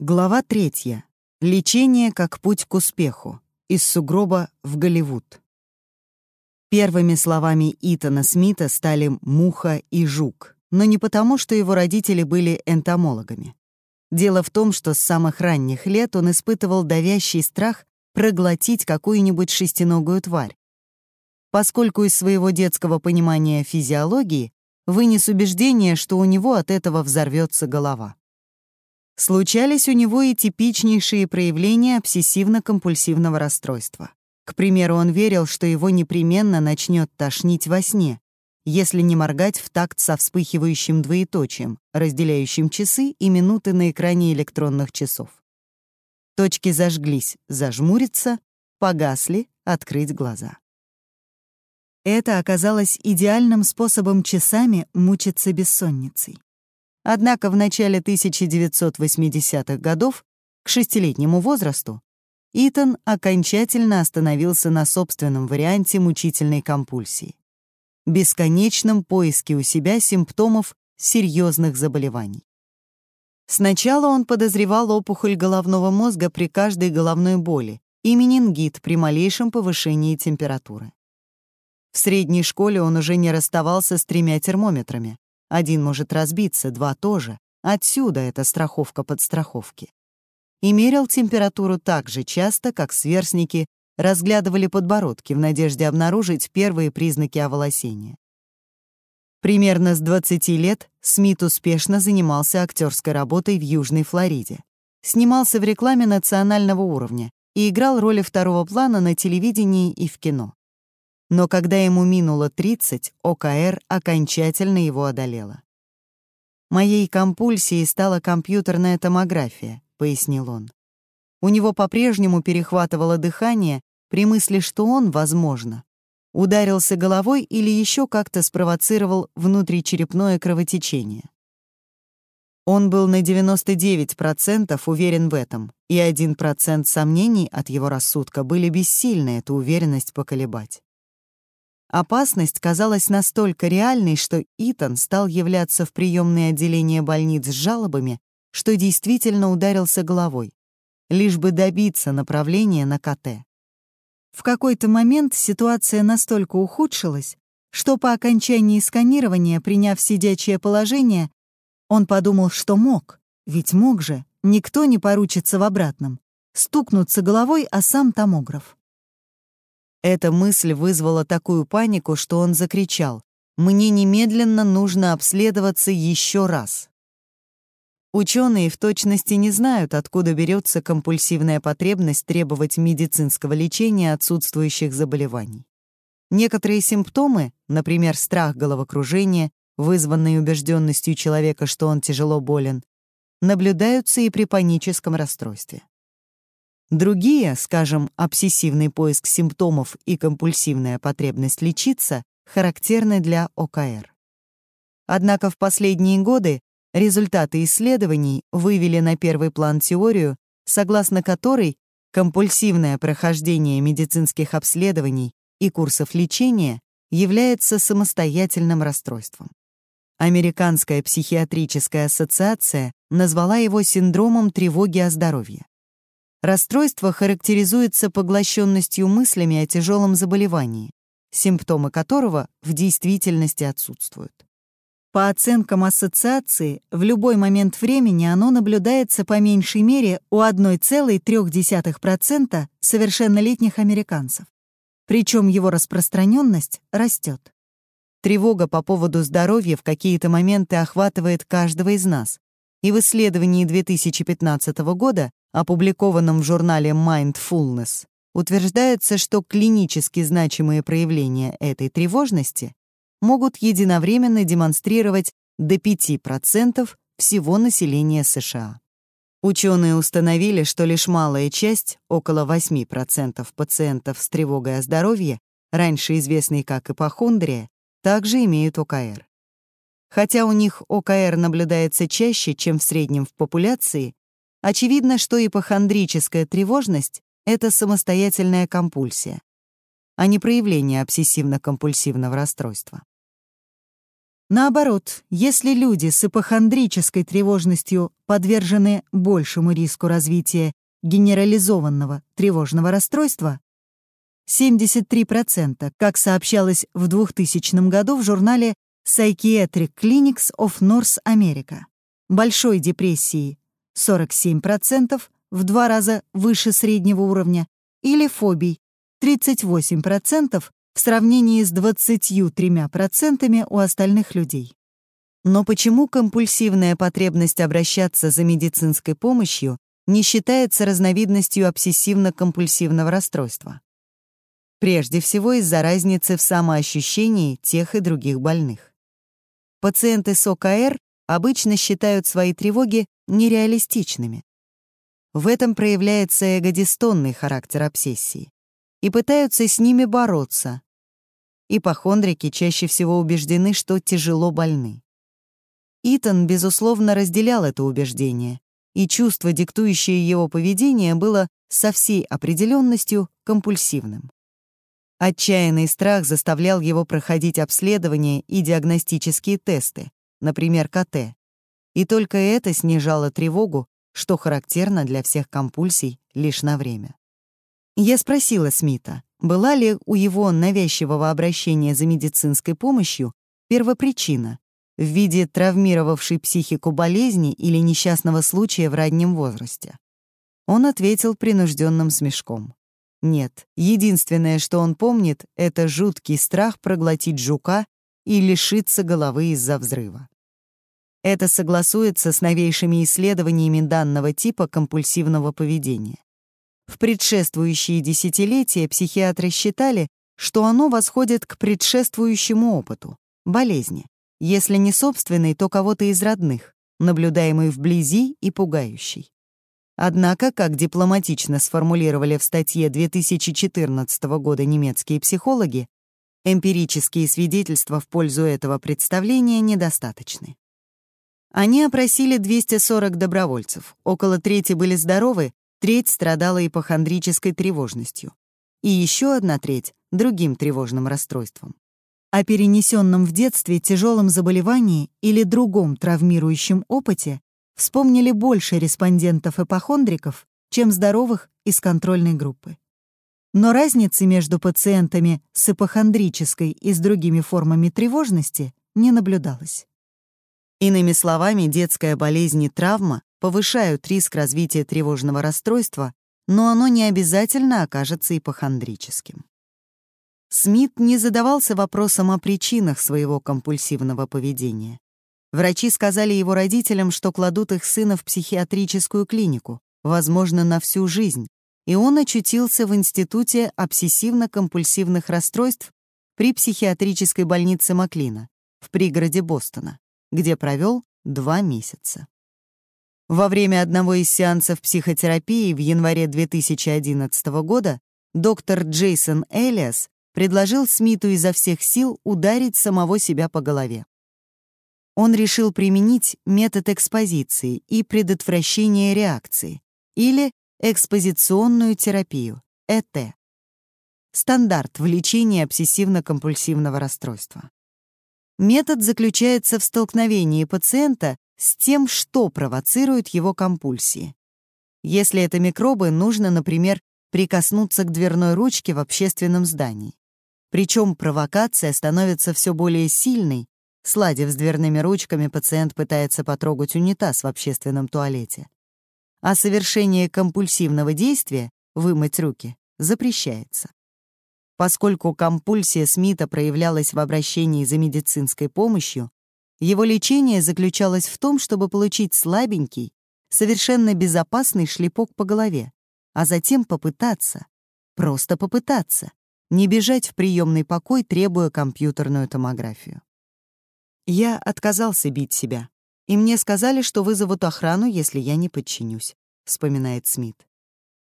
Глава третья. Лечение как путь к успеху. Из сугроба в Голливуд. Первыми словами Итана Смита стали «муха» и «жук», но не потому, что его родители были энтомологами. Дело в том, что с самых ранних лет он испытывал давящий страх проглотить какую-нибудь шестиногую тварь. Поскольку из своего детского понимания физиологии вынес убеждение, что у него от этого взорвется голова. Случались у него и типичнейшие проявления обсессивно-компульсивного расстройства. К примеру, он верил, что его непременно начнет тошнить во сне, если не моргать в такт со вспыхивающим двоеточием, разделяющим часы и минуты на экране электронных часов. Точки зажглись, зажмуриться, погасли, открыть глаза. Это оказалось идеальным способом часами мучиться бессонницей. Однако в начале 1980-х годов, к шестилетнему возрасту, Итан окончательно остановился на собственном варианте мучительной компульсии — бесконечном поиске у себя симптомов серьезных заболеваний. Сначала он подозревал опухоль головного мозга при каждой головной боли и менингит при малейшем повышении температуры. В средней школе он уже не расставался с тремя термометрами. Один может разбиться, два тоже. Отсюда эта страховка подстраховки и мерил температуру так же часто, как сверстники разглядывали подбородки в надежде обнаружить первые признаки оволосения. Примерно с 20 лет Смит успешно занимался актерской работой в Южной Флориде. Снимался в рекламе национального уровня и играл роли второго плана на телевидении и в кино. Но когда ему минуло 30, ОКР окончательно его одолела. Моей компульсией стала компьютерная томография, пояснил он. У него по-прежнему перехватывало дыхание при мысли, что он, возможно, ударился головой или еще как-то спровоцировал внутричерепное кровотечение. Он был на 99% уверен в этом, и 1% сомнений от его рассудка были бессильны эту уверенность поколебать. Опасность казалась настолько реальной, что Итан стал являться в приемные отделения больниц с жалобами что действительно ударился головой, лишь бы добиться направления на КТ. В какой-то момент ситуация настолько ухудшилась, что по окончании сканирования, приняв сидячее положение, он подумал, что мог, ведь мог же, никто не поручится в обратном, стукнуться головой о сам томограф. Эта мысль вызвала такую панику, что он закричал «Мне немедленно нужно обследоваться еще раз». Ученые в точности не знают, откуда берется компульсивная потребность требовать медицинского лечения отсутствующих заболеваний. Некоторые симптомы, например, страх головокружения, вызванный убежденностью человека, что он тяжело болен, наблюдаются и при паническом расстройстве. Другие, скажем, обсессивный поиск симптомов и компульсивная потребность лечиться, характерны для ОКР. Однако в последние годы Результаты исследований вывели на первый план теорию, согласно которой компульсивное прохождение медицинских обследований и курсов лечения является самостоятельным расстройством. Американская психиатрическая ассоциация назвала его синдромом тревоги о здоровье. Расстройство характеризуется поглощенностью мыслями о тяжелом заболевании, симптомы которого в действительности отсутствуют. По оценкам ассоциации, в любой момент времени оно наблюдается по меньшей мере у 1,3% совершеннолетних американцев. Причем его распространенность растет. Тревога по поводу здоровья в какие-то моменты охватывает каждого из нас. И в исследовании 2015 года, опубликованном в журнале Mindfulness, утверждается, что клинически значимые проявления этой тревожности могут единовременно демонстрировать до 5% всего населения США. Ученые установили, что лишь малая часть, около 8% пациентов с тревогой о здоровье, раньше известной как ипохондрия, также имеют ОКР. Хотя у них ОКР наблюдается чаще, чем в среднем в популяции, очевидно, что ипохондрическая тревожность — это самостоятельная компульсия, а не проявление обсессивно-компульсивного расстройства. Наоборот, если люди с ипохондрической тревожностью подвержены большему риску развития генерализованного тревожного расстройства, 73%, как сообщалось в 2000 году в журнале Psychiatric Clinics of North America. Большой депрессии 47%, в два раза выше среднего уровня, или фобий 38% в сравнении с 23% у остальных людей. Но почему компульсивная потребность обращаться за медицинской помощью не считается разновидностью обсессивно-компульсивного расстройства? Прежде всего из-за разницы в самоощущении тех и других больных. Пациенты с ОКР обычно считают свои тревоги нереалистичными. В этом проявляется эгодистонный характер обсессии и пытаются с ними бороться. Ипохондрики чаще всего убеждены, что тяжело больны. Итан, безусловно, разделял это убеждение, и чувство, диктующее его поведение, было со всей определенностью компульсивным. Отчаянный страх заставлял его проходить обследования и диагностические тесты, например, КТ. И только это снижало тревогу, что характерно для всех компульсий лишь на время. Я спросила Смита, была ли у его навязчивого обращения за медицинской помощью первопричина в виде травмировавшей психику болезни или несчастного случая в раннем возрасте. Он ответил принужденным смешком. Нет, единственное, что он помнит, это жуткий страх проглотить жука и лишиться головы из-за взрыва. Это согласуется с новейшими исследованиями данного типа компульсивного поведения. В предшествующие десятилетия психиатры считали, что оно восходит к предшествующему опыту — болезни, если не собственной, то кого-то из родных, наблюдаемый вблизи и пугающий. Однако, как дипломатично сформулировали в статье 2014 года немецкие психологи, эмпирические свидетельства в пользу этого представления недостаточны. Они опросили 240 добровольцев, около трети были здоровы, треть страдала ипохондрической тревожностью, и еще одна треть — другим тревожным расстройством. О перенесенном в детстве тяжелом заболевании или другом травмирующем опыте вспомнили больше респондентов-эпохондриков, чем здоровых из контрольной группы. Но разницы между пациентами с ипохондрической и с другими формами тревожности не наблюдалось. Иными словами, детская болезнь и травма повышают риск развития тревожного расстройства, но оно не обязательно окажется ипохондрическим. Смит не задавался вопросом о причинах своего компульсивного поведения. Врачи сказали его родителям, что кладут их сына в психиатрическую клинику, возможно, на всю жизнь, и он очутился в Институте обсессивно-компульсивных расстройств при психиатрической больнице Маклина в пригороде Бостона, где провел два месяца. Во время одного из сеансов психотерапии в январе 2011 года доктор Джейсон Элиас предложил Смиту изо всех сил ударить самого себя по голове он решил применить метод экспозиции и предотвращения реакции или экспозиционную терапию, ЭТ. Стандарт в лечении обсессивно-компульсивного расстройства. Метод заключается в столкновении пациента с тем, что провоцирует его компульсии. Если это микробы, нужно, например, прикоснуться к дверной ручке в общественном здании. Причем провокация становится все более сильной, Сладив с дверными ручками, пациент пытается потрогать унитаз в общественном туалете. А совершение компульсивного действия — вымыть руки — запрещается. Поскольку компульсия Смита проявлялась в обращении за медицинской помощью, его лечение заключалось в том, чтобы получить слабенький, совершенно безопасный шлепок по голове, а затем попытаться, просто попытаться, не бежать в приемный покой, требуя компьютерную томографию. Я отказался бить себя, и мне сказали, что вызовут охрану, если я не подчинюсь, вспоминает Смит.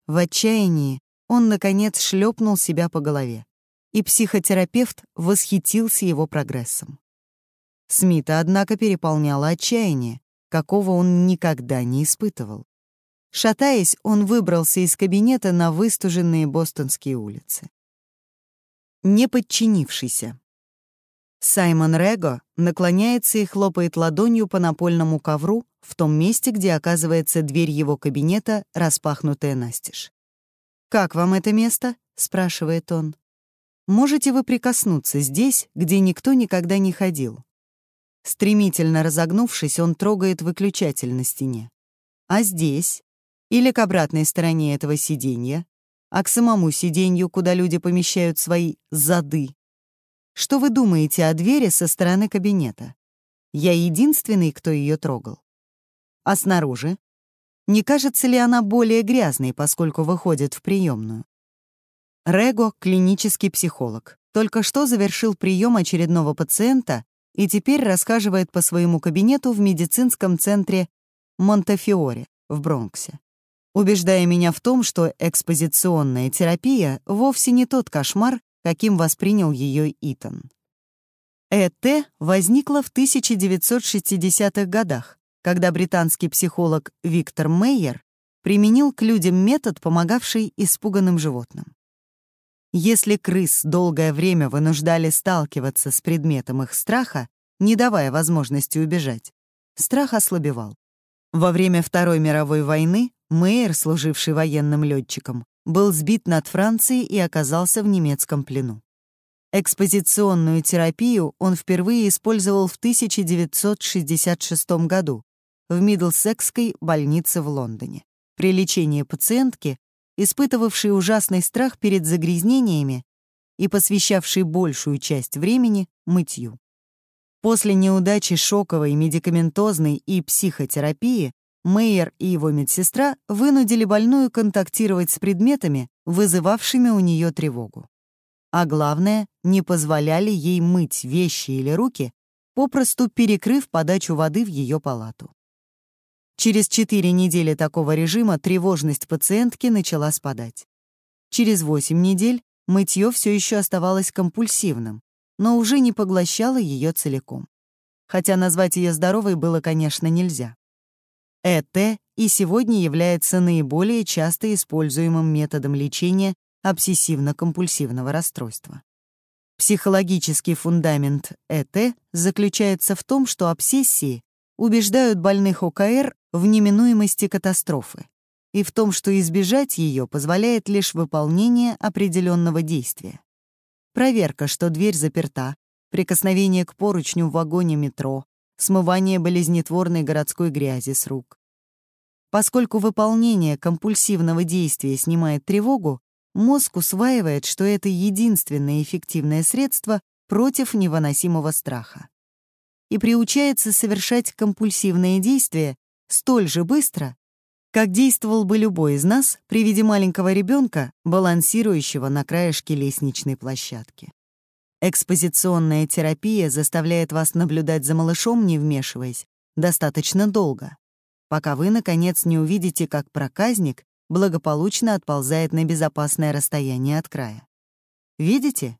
В отчаянии он, наконец, шлепнул себя по голове, и психотерапевт восхитился его прогрессом. Смита, однако, переполняло отчаяние, какого он никогда не испытывал. Шатаясь, он выбрался из кабинета на выстуженные бостонские улицы. Не подчинившийся. Саймон Рего наклоняется и хлопает ладонью по напольному ковру в том месте, где оказывается дверь его кабинета, распахнутая настежь. «Как вам это место?» — спрашивает он. «Можете вы прикоснуться здесь, где никто никогда не ходил?» Стремительно разогнувшись, он трогает выключатель на стене. «А здесь? Или к обратной стороне этого сиденья? А к самому сиденью, куда люди помещают свои зады?» Что вы думаете о двери со стороны кабинета? Я единственный, кто ее трогал. А снаружи? Не кажется ли она более грязной, поскольку выходит в приемную? Рего — клинический психолог. Только что завершил прием очередного пациента и теперь расхаживает по своему кабинету в медицинском центре Монтефиоре в Бронксе, убеждая меня в том, что экспозиционная терапия вовсе не тот кошмар, каким воспринял ее Итан. ЭТ возникла в 1960-х годах, когда британский психолог Виктор Мейер применил к людям метод, помогавший испуганным животным. Если крыс долгое время вынуждали сталкиваться с предметом их страха, не давая возможности убежать, страх ослабевал. Во время Второй мировой войны Мейер, служивший военным летчиком, был сбит над Францией и оказался в немецком плену. Экспозиционную терапию он впервые использовал в 1966 году в Мидлсекской больнице в Лондоне при лечении пациентки, испытывавшей ужасный страх перед загрязнениями и посвящавшей большую часть времени мытью. После неудачи шоковой, медикаментозной и психотерапии Мейер и его медсестра вынудили больную контактировать с предметами, вызывавшими у нее тревогу. А главное, не позволяли ей мыть вещи или руки, попросту перекрыв подачу воды в ее палату. Через 4 недели такого режима тревожность пациентки начала спадать. Через 8 недель мытье все еще оставалось компульсивным, но уже не поглощало ее целиком. Хотя назвать ее здоровой было, конечно, нельзя. ЭТ и сегодня является наиболее часто используемым методом лечения обсессивно-компульсивного расстройства. Психологический фундамент ЭТ заключается в том, что обсессии убеждают больных ОКР в неминуемости катастрофы и в том, что избежать ее позволяет лишь выполнение определенного действия. Проверка, что дверь заперта, прикосновение к поручню в вагоне метро, смывание болезнетворной городской грязи с рук. Поскольку выполнение компульсивного действия снимает тревогу, мозг усваивает, что это единственное эффективное средство против невыносимого страха. И приучается совершать компульсивные действия столь же быстро, как действовал бы любой из нас при виде маленького ребенка, балансирующего на краешке лестничной площадки. Экспозиционная терапия заставляет вас наблюдать за малышом, не вмешиваясь, достаточно долго, пока вы, наконец, не увидите, как проказник благополучно отползает на безопасное расстояние от края. Видите?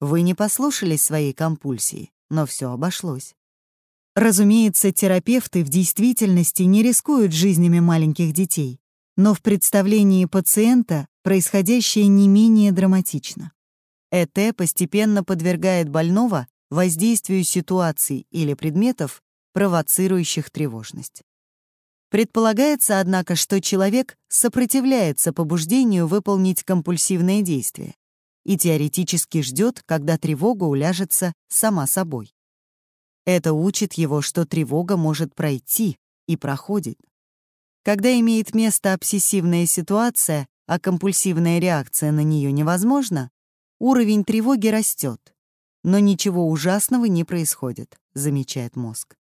Вы не послушались своей компульсии, но все обошлось. Разумеется, терапевты в действительности не рискуют жизнями маленьких детей, но в представлении пациента происходящее не менее драматично. ЭТ постепенно подвергает больного воздействию ситуаций или предметов, провоцирующих тревожность. Предполагается, однако, что человек сопротивляется побуждению выполнить компульсивное действие и теоретически ждет, когда тревога уляжется сама собой. Это учит его, что тревога может пройти и проходит. Когда имеет место обсессивная ситуация, а компульсивная реакция на нее невозможна, Уровень тревоги растет, но ничего ужасного не происходит, замечает мозг.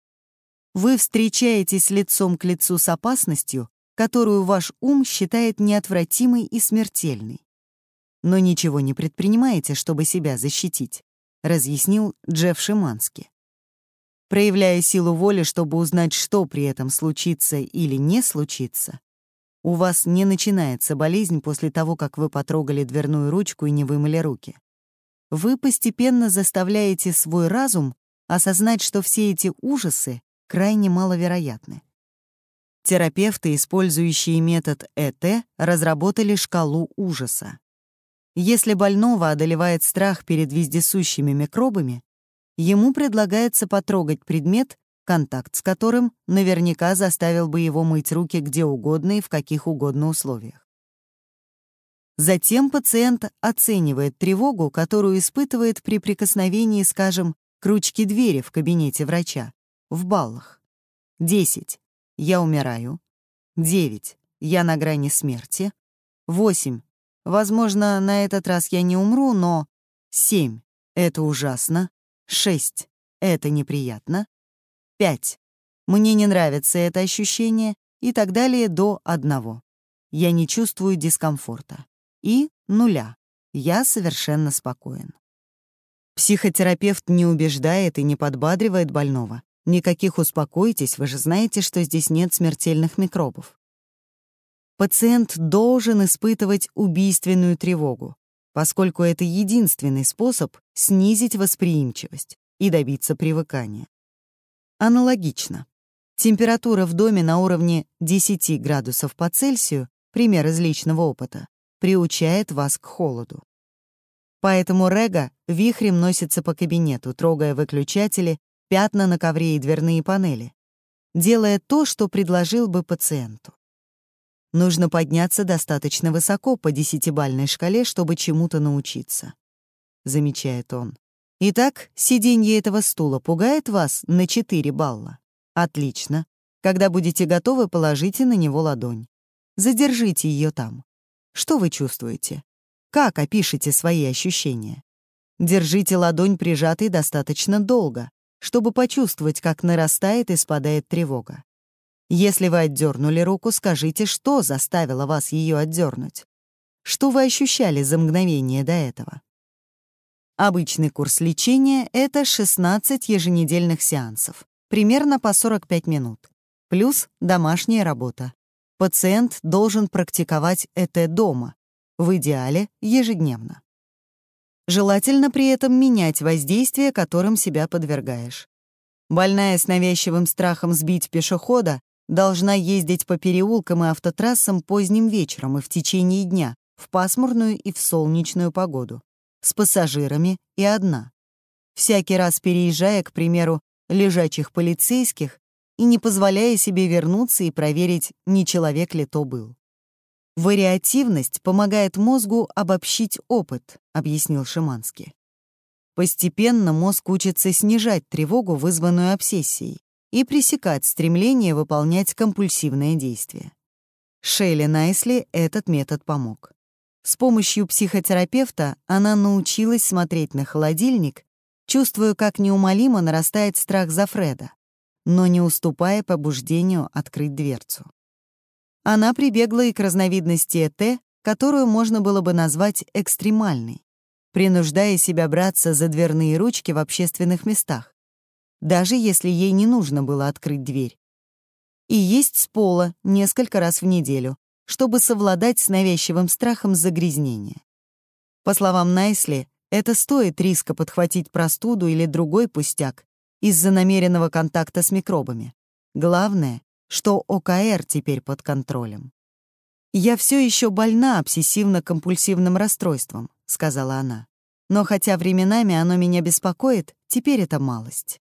Вы встречаетесь лицом к лицу с опасностью, которую ваш ум считает неотвратимой и смертельной. Но ничего не предпринимаете, чтобы себя защитить, разъяснил Джефф Шимански. Проявляя силу воли, чтобы узнать, что при этом случится или не случится, у вас не начинается болезнь после того, как вы потрогали дверную ручку и не вымыли руки. Вы постепенно заставляете свой разум осознать, что все эти ужасы крайне маловероятны. Терапевты, использующие метод ЭТ, разработали шкалу ужаса. Если больного одолевает страх перед вездесущими микробами, ему предлагается потрогать предмет, контакт с которым наверняка заставил бы его мыть руки где угодно и в каких угодно условиях. Затем пациент оценивает тревогу, которую испытывает при прикосновении, скажем, к ручке двери в кабинете врача, в баллах. 10. Я умираю. 9. Я на грани смерти. 8. Возможно, на этот раз я не умру, но... 7. Это ужасно. 6. Это неприятно. 5. Мне не нравится это ощущение и так далее до одного. Я не чувствую дискомфорта и нуля. Я совершенно спокоен. Психотерапевт не убеждает и не подбадривает больного. Никаких успокойтесь, вы же знаете, что здесь нет смертельных микробов. Пациент должен испытывать убийственную тревогу, поскольку это единственный способ снизить восприимчивость и добиться привыкания. Аналогично. Температура в доме на уровне 10 градусов по Цельсию, пример из личного опыта, приучает вас к холоду. Поэтому Рега вихрем носится по кабинету, трогая выключатели, пятна на ковре и дверные панели, делая то, что предложил бы пациенту. Нужно подняться достаточно высоко по десятибальной шкале, чтобы чему-то научиться, замечает он. Итак, сиденье этого стула пугает вас на 4 балла. Отлично. Когда будете готовы, положите на него ладонь. Задержите ее там. Что вы чувствуете? Как опишите свои ощущения? Держите ладонь прижатой достаточно долго, чтобы почувствовать, как нарастает и спадает тревога. Если вы отдернули руку, скажите, что заставило вас ее отдернуть. Что вы ощущали за мгновение до этого? Обычный курс лечения — это 16 еженедельных сеансов, примерно по 45 минут, плюс домашняя работа, пациент должен практиковать это дома, в идеале ежедневно. Желательно при этом менять воздействие, которым себя подвергаешь. Больная с навязчивым страхом сбить пешехода должна ездить по переулкам и автотрассам поздним вечером и в течение дня, в пасмурную и в солнечную погоду, с пассажирами и одна. Всякий раз переезжая, к примеру, лежачих полицейских, и не позволяя себе вернуться и проверить, не человек ли то был. «Вариативность помогает мозгу обобщить опыт», — объяснил Шиманский. Постепенно мозг учится снижать тревогу, вызванную обсессией, и пресекать стремление выполнять компульсивные действия. Шейли Найсли этот метод помог. С помощью психотерапевта она научилась смотреть на холодильник, чувствуя, как неумолимо нарастает страх за Фреда, но не уступая побуждению открыть дверцу. Она прибегла и к разновидности ЭТ, которую можно было бы назвать экстремальной, принуждая себя браться за дверные ручки в общественных местах, даже если ей не нужно было открыть дверь. И есть с пола несколько раз в неделю, чтобы совладать с навязчивым страхом загрязнения. По словам Найсли, это стоит риска подхватить простуду или другой пустяк, из-за намеренного контакта с микробами. Главное, что ОКР теперь под контролем. «Я все еще больна обсессивно-компульсивным расстройством», — сказала она. «Но хотя временами оно меня беспокоит, теперь это малость».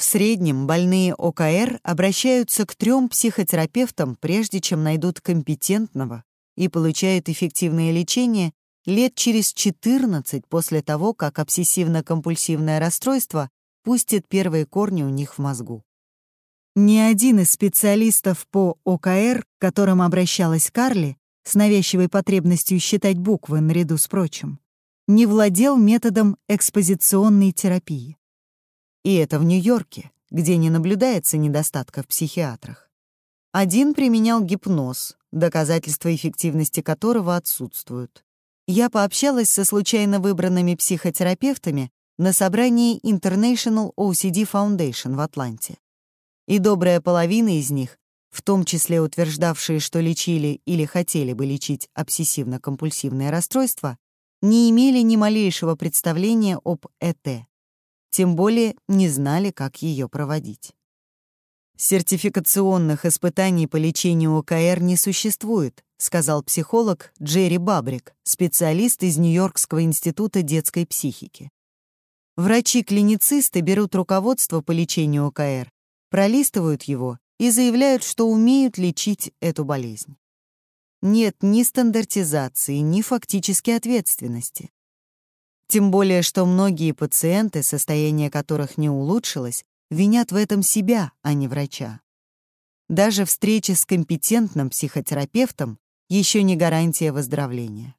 В среднем больные ОКР обращаются к трем психотерапевтам, прежде чем найдут компетентного и получают эффективное лечение лет через 14 после того, как обсессивно-компульсивное расстройство пустит первые корни у них в мозгу. Ни один из специалистов по ОКР, к которым обращалась Карли, с навязчивой потребностью считать буквы наряду с прочим, не владел методом экспозиционной терапии. И это в Нью-Йорке, где не наблюдается недостатка в психиатрах. Один применял гипноз, доказательства эффективности которого отсутствуют. Я пообщалась со случайно выбранными психотерапевтами, на собрании International OCD Foundation в Атланте. И добрая половина из них, в том числе утверждавшие, что лечили или хотели бы лечить обсессивно-компульсивное расстройство, не имели ни малейшего представления об ЭТ, тем более не знали, как ее проводить. Сертификационных испытаний по лечению ОКР не существует, сказал психолог Джерри Бабрик, специалист из Нью-Йоркского института детской психики. Врачи-клиницисты берут руководство по лечению ОКР, пролистывают его и заявляют, что умеют лечить эту болезнь. Нет ни стандартизации, ни фактической ответственности. Тем более, что многие пациенты, состояние которых не улучшилось, винят в этом себя, а не врача. Даже встреча с компетентным психотерапевтом еще не гарантия выздоровления.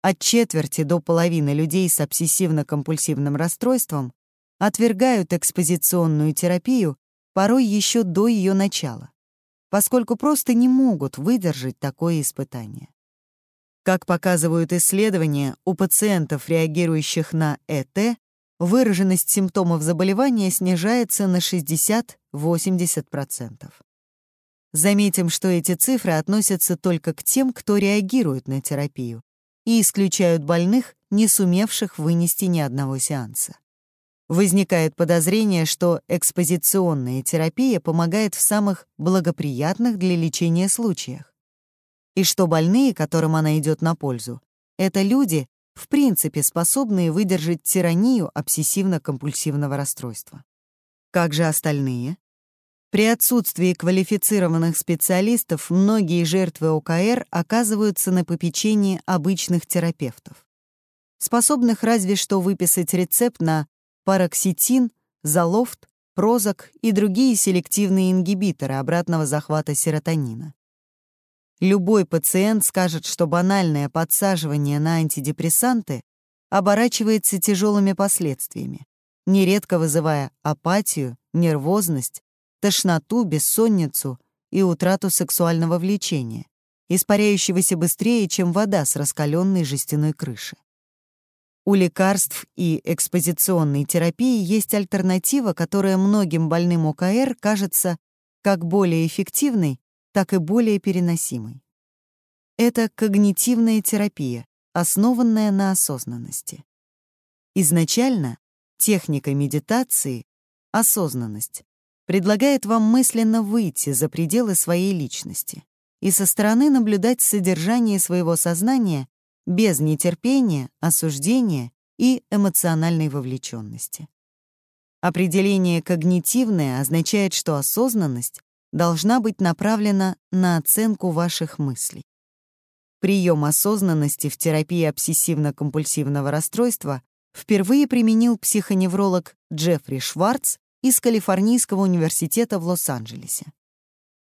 От четверти до половины людей с обсессивно-компульсивным расстройством отвергают экспозиционную терапию порой еще до ее начала, поскольку просто не могут выдержать такое испытание. Как показывают исследования, у пациентов, реагирующих на ЭТ, выраженность симптомов заболевания снижается на 60-80%. Заметим, что эти цифры относятся только к тем, кто реагирует на терапию, и исключают больных, не сумевших вынести ни одного сеанса. Возникает подозрение, что экспозиционная терапия помогает в самых благоприятных для лечения случаях, и что больные, которым она идет на пользу, это люди, в принципе способные выдержать тиранию обсессивно-компульсивного расстройства. Как же остальные? При отсутствии квалифицированных специалистов многие жертвы ОКР оказываются на попечении обычных терапевтов, способных разве что выписать рецепт на пароксетин, залофт, прозак и другие селективные ингибиторы обратного захвата серотонина. Любой пациент скажет, что банальное подсаживание на антидепрессанты оборачивается тяжелыми последствиями, нередко вызывая апатию, нервозность, тошноту, бессонницу и утрату сексуального влечения, испаряющегося быстрее, чем вода с раскаленной жестяной крыши. У лекарств и экспозиционной терапии есть альтернатива, которая многим больным ОКР кажется как более эффективной, так и более переносимой. Это когнитивная терапия, основанная на осознанности. Изначально техника медитации — осознанность предлагает вам мысленно выйти за пределы своей личности и со стороны наблюдать содержание своего сознания без нетерпения, осуждения и эмоциональной вовлеченности. Определение «когнитивное» означает, что осознанность должна быть направлена на оценку ваших мыслей. Прием осознанности в терапии обсессивно-компульсивного расстройства впервые применил психоневролог Джеффри Шварц из Калифорнийского университета в Лос-Анджелесе.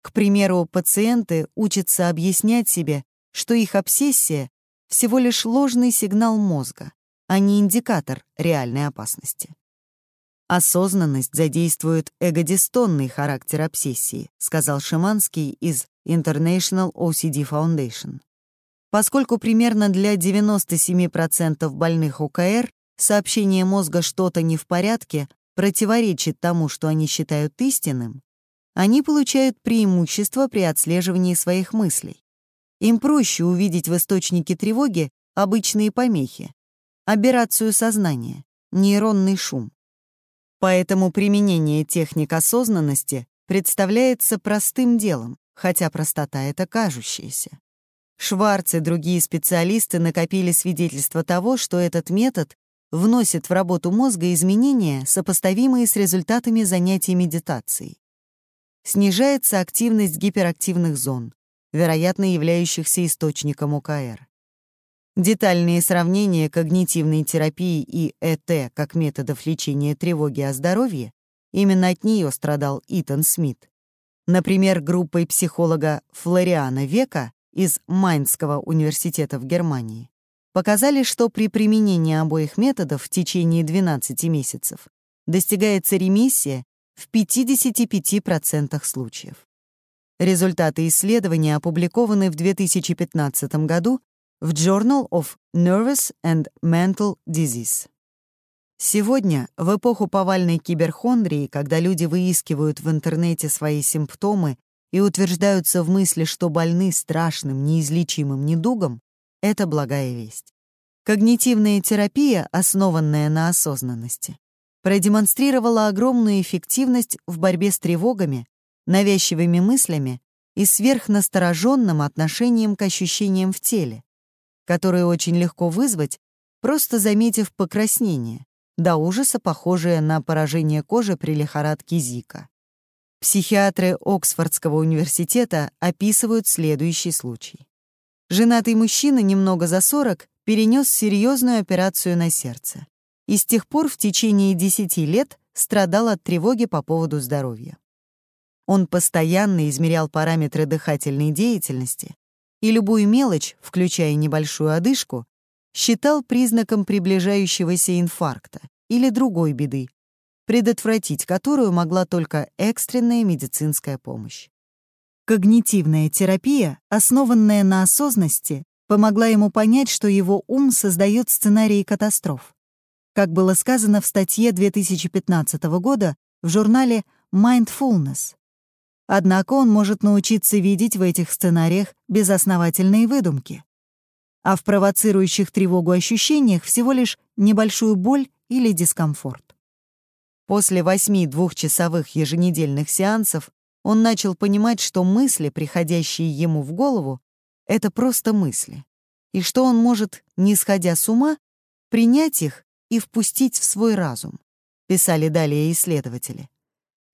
К примеру, пациенты учатся объяснять себе, что их обсессия — всего лишь ложный сигнал мозга, а не индикатор реальной опасности. Осознанность задействует эгодистонный характер обсессии, сказал Шиманский из International OCD Foundation. Поскольку примерно для 97% больных ОКР сообщение мозга «что-то не в порядке» противоречит тому, что они считают истинным, они получают преимущество при отслеживании своих мыслей. Им проще увидеть в источнике тревоги обычные помехи, аберрацию сознания, нейронный шум. Поэтому применение техник осознанности представляется простым делом, хотя простота это кажущаяся. Шварц и другие специалисты накопили свидетельства того, что этот метод вносит в работу мозга изменения, сопоставимые с результатами занятий медитацией. Снижается активность гиперактивных зон, вероятно являющихся источником ОКР. Детальные сравнения когнитивной терапии и ЭТ как методов лечения тревоги о здоровье именно от нее страдал Итан Смит. Например, группой психолога Флориана Века из Майнского университета в Германии показали, что при применении обоих методов в течение 12 месяцев достигается ремиссия в 55% случаев. Результаты исследования опубликованы в 2015 году в Journal of Nervous and Mental Disease. Сегодня, в эпоху повальной киберхондрии, когда люди выискивают в интернете свои симптомы и утверждаются в мысли, что больны страшным, неизлечимым недугом, это благая весть. Когнитивная терапия, основанная на осознанности, продемонстрировала огромную эффективность в борьбе с тревогами, навязчивыми мыслями и сверхнастороженным отношением к ощущениям в теле, которые очень легко вызвать, просто заметив покраснение, до ужаса похожее на поражение кожи при лихорадке Зика. Психиатры Оксфордского университета описывают следующий случай. Женатый мужчина немного за 40 перенес серьезную операцию на сердце и с тех пор в течение 10 лет страдал от тревоги по поводу здоровья. Он постоянно измерял параметры дыхательной деятельности и любую мелочь, включая небольшую одышку, считал признаком приближающегося инфаркта или другой беды, предотвратить которую могла только экстренная медицинская помощь. Когнитивная терапия, основанная на осознанности, помогла ему понять, что его ум создает сценарии катастроф. Как было сказано в статье 2015 года в журнале Mindfulness. Однако он может научиться видеть в этих сценариях безосновательные выдумки, а в провоцирующих тревогу ощущениях всего лишь небольшую боль или дискомфорт. После восьми двухчасовых еженедельных сеансов он начал понимать, что мысли, приходящие ему в голову, — это просто мысли, и что он может, не сходя с ума, принять их и впустить в свой разум, писали далее исследователи,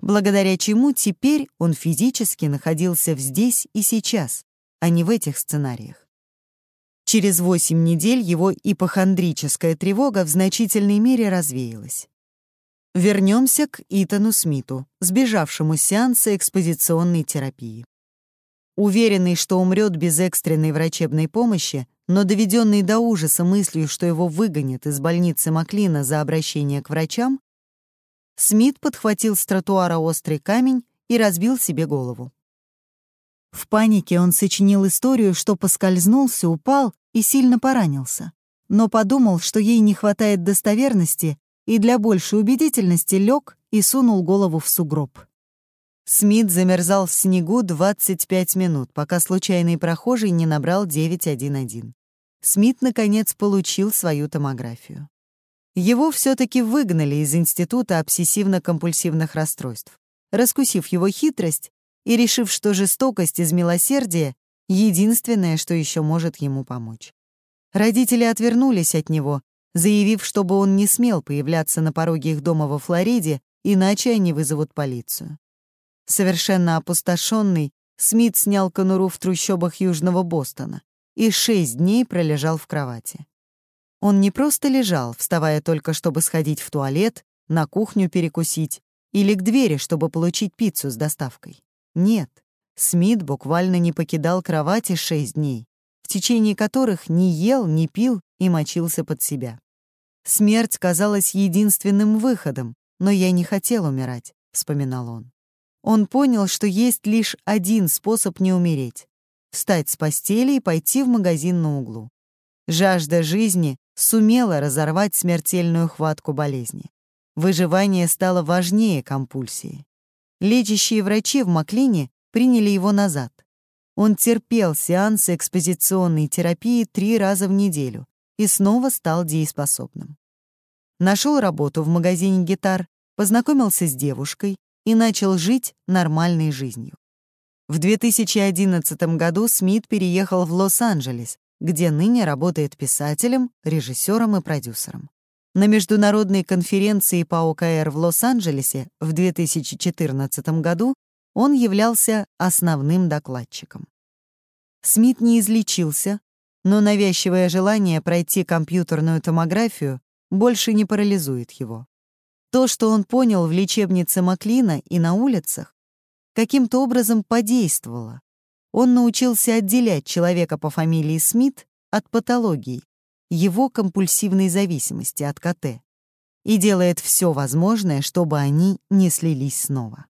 благодаря чему теперь он физически находился здесь и сейчас, а не в этих сценариях. Через восемь недель его ипохондрическая тревога в значительной мере развеялась. Вернемся к Итану Смиту, сбежавшему с сеанса экспозиционной терапии. Уверенный, что умрет без экстренной врачебной помощи, но доведенный до ужаса мыслью, что его выгонят из больницы Маклина за обращение к врачам, Смит подхватил с тротуара острый камень и разбил себе голову. В панике он сочинил историю, что поскользнулся, упал и сильно поранился, но подумал, что ей не хватает достоверности и для большей убедительности лег и сунул голову в сугроб. Смит замерзал в снегу 25 минут, пока случайный прохожий не набрал 911. Смит, наконец, получил свою томографию. Его все-таки выгнали из Института обсессивно-компульсивных расстройств, раскусив его хитрость и решив, что жестокость из милосердия — единственное, что еще может ему помочь. Родители отвернулись от него, заявив, чтобы он не смел появляться на пороге их дома во Флориде, иначе они вызовут полицию. Совершенно опустошенный, Смит снял конуру в трущобах Южного Бостона и шесть дней пролежал в кровати. Он не просто лежал, вставая только, чтобы сходить в туалет, на кухню перекусить или к двери, чтобы получить пиццу с доставкой. Нет, Смит буквально не покидал кровати шесть дней, в течение которых не ел, не пил и мочился под себя. Смерть казалась единственным выходом, но я не хотел умирать, вспоминал он. Он понял, что есть лишь один способ не умереть — встать с постели и пойти в магазин на углу. Жажда жизни сумела разорвать смертельную хватку болезни. Выживание стало важнее компульсии. Лечащие врачи в Маклине приняли его назад. Он терпел сеансы экспозиционной терапии три раза в неделю, и снова стал дееспособным. Нашел работу в магазине гитар, познакомился с девушкой и начал жить нормальной жизнью. В 2011 году Смит переехал в Лос-Анджелес, где ныне работает писателем, режиссером и продюсером. На международной конференции по ОКР в Лос-Анджелесе в 2014 году он являлся основным докладчиком. Смит не излечился, но навязчивое желание пройти компьютерную томографию больше не парализует его. То, что он понял в лечебнице Маклина и на улицах, каким-то образом подействовало. Он научился отделять человека по фамилии Смит от патологии, его компульсивной зависимости от КТ, и делает все возможное, чтобы они не слились снова.